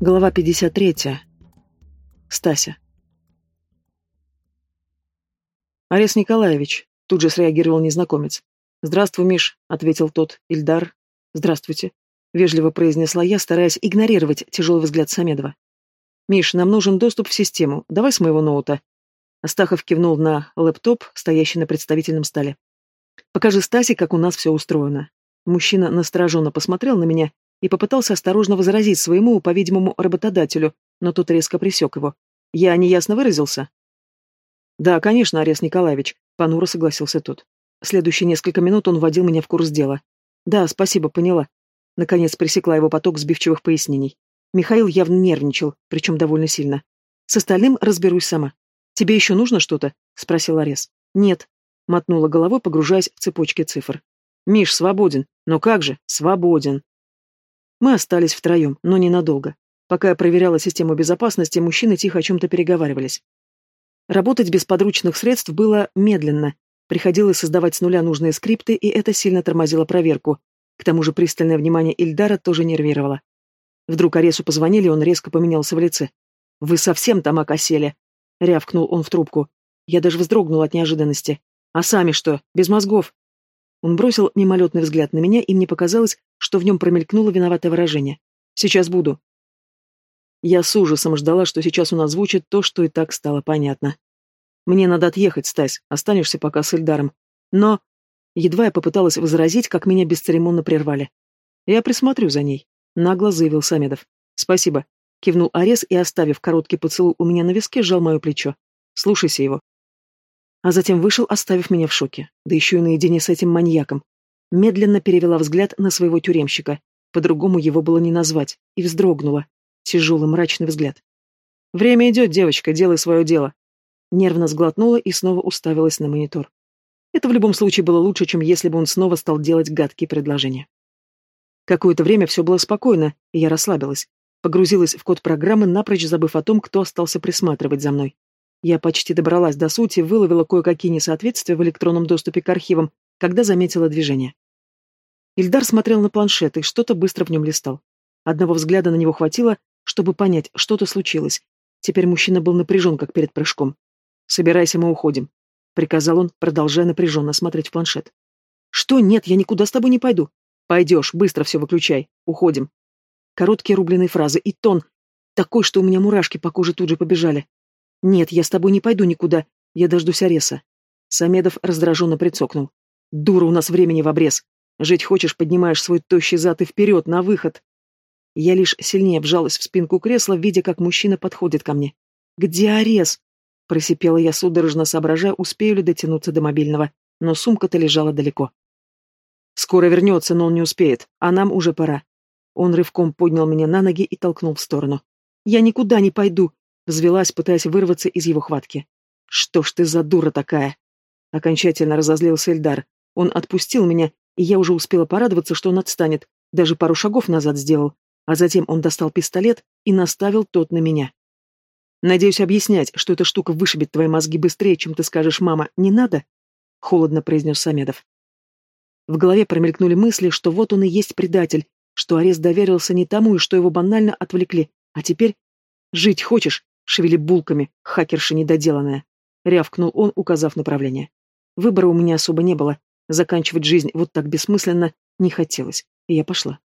Глава 53. Стася. «Арес Николаевич», — тут же среагировал незнакомец. «Здравствуй, Миш», — ответил тот. «Ильдар». «Здравствуйте», — вежливо произнесла я, стараясь игнорировать тяжелый взгляд Самедова. «Миш, нам нужен доступ в систему. Давай с моего ноута». Астахов кивнул на лэптоп, стоящий на представительном столе. «Покажи Стасе, как у нас все устроено». Мужчина настороженно посмотрел на меня и попытался осторожно возразить своему, по-видимому, работодателю, но тот резко присек его. «Я неясно выразился?» «Да, конечно, Арест Николаевич», — понуро согласился тот. Следующие несколько минут он вводил меня в курс дела. «Да, спасибо, поняла». Наконец пресекла его поток сбивчивых пояснений. Михаил явно нервничал, причем довольно сильно. «С остальным разберусь сама. Тебе еще нужно что-то?» — спросил Арес. «Нет», — мотнула головой, погружаясь в цепочки цифр. «Миш, свободен. Но как же? Свободен!» Мы остались втроем, но ненадолго. Пока я проверяла систему безопасности, мужчины тихо о чем-то переговаривались. Работать без подручных средств было медленно. Приходилось создавать с нуля нужные скрипты, и это сильно тормозило проверку. К тому же пристальное внимание Ильдара тоже нервировало. Вдруг Аресу позвонили, он резко поменялся в лице. «Вы совсем там окосели!» — рявкнул он в трубку. Я даже вздрогнула от неожиданности. «А сами что, без мозгов?» Он бросил мимолетный взгляд на меня, и мне показалось, что в нем промелькнуло виноватое выражение. «Сейчас буду». Я с ужасом ждала, что сейчас он озвучит то, что и так стало понятно. «Мне надо отъехать, Стась, останешься пока с Эльдаром». Но... Едва я попыталась возразить, как меня бесцеремонно прервали. «Я присмотрю за ней», — нагло заявил Самедов. «Спасибо», — кивнул Арес и, оставив короткий поцелуй у меня на виске, сжал мое плечо. «Слушайся его» а затем вышел, оставив меня в шоке, да еще и наедине с этим маньяком. Медленно перевела взгляд на своего тюремщика, по-другому его было не назвать, и вздрогнула. Тяжелый мрачный взгляд. «Время идет, девочка, делай свое дело». Нервно сглотнула и снова уставилась на монитор. Это в любом случае было лучше, чем если бы он снова стал делать гадкие предложения. Какое-то время все было спокойно, и я расслабилась. Погрузилась в код программы, напрочь забыв о том, кто остался присматривать за мной. Я почти добралась до сути, выловила кое-какие несоответствия в электронном доступе к архивам, когда заметила движение. Ильдар смотрел на планшет и что-то быстро в нем листал. Одного взгляда на него хватило, чтобы понять, что-то случилось. Теперь мужчина был напряжен, как перед прыжком. «Собирайся, мы уходим», — приказал он, продолжая напряженно смотреть в планшет. «Что? Нет, я никуда с тобой не пойду. Пойдешь, быстро все выключай. Уходим». Короткие рубленые фразы и тон, такой, что у меня мурашки по коже тут же побежали. «Нет, я с тобой не пойду никуда. Я дождусь Ареса». Самедов раздраженно прицокнул. «Дура, у нас времени в обрез. Жить хочешь, поднимаешь свой тощий зад и вперед, на выход». Я лишь сильнее вжалась в спинку кресла, видя, как мужчина подходит ко мне. «Где Арес?» Просипела я судорожно, соображая, успею ли дотянуться до мобильного, но сумка-то лежала далеко. «Скоро вернется, но он не успеет, а нам уже пора». Он рывком поднял меня на ноги и толкнул в сторону. «Я никуда не пойду!» Взвелась, пытаясь вырваться из его хватки. «Что ж ты за дура такая?» Окончательно разозлился Эльдар. Он отпустил меня, и я уже успела порадоваться, что он отстанет, даже пару шагов назад сделал, а затем он достал пистолет и наставил тот на меня. «Надеюсь, объяснять, что эта штука вышибет твои мозги быстрее, чем ты скажешь, мама, не надо?» — холодно произнес Самедов. В голове промелькнули мысли, что вот он и есть предатель, что арест доверился не тому и что его банально отвлекли, а теперь... «Жить хочешь? Шевели булками, хакерша недоделанная. Рявкнул он, указав направление. Выбора у меня особо не было. Заканчивать жизнь вот так бессмысленно не хотелось, и я пошла.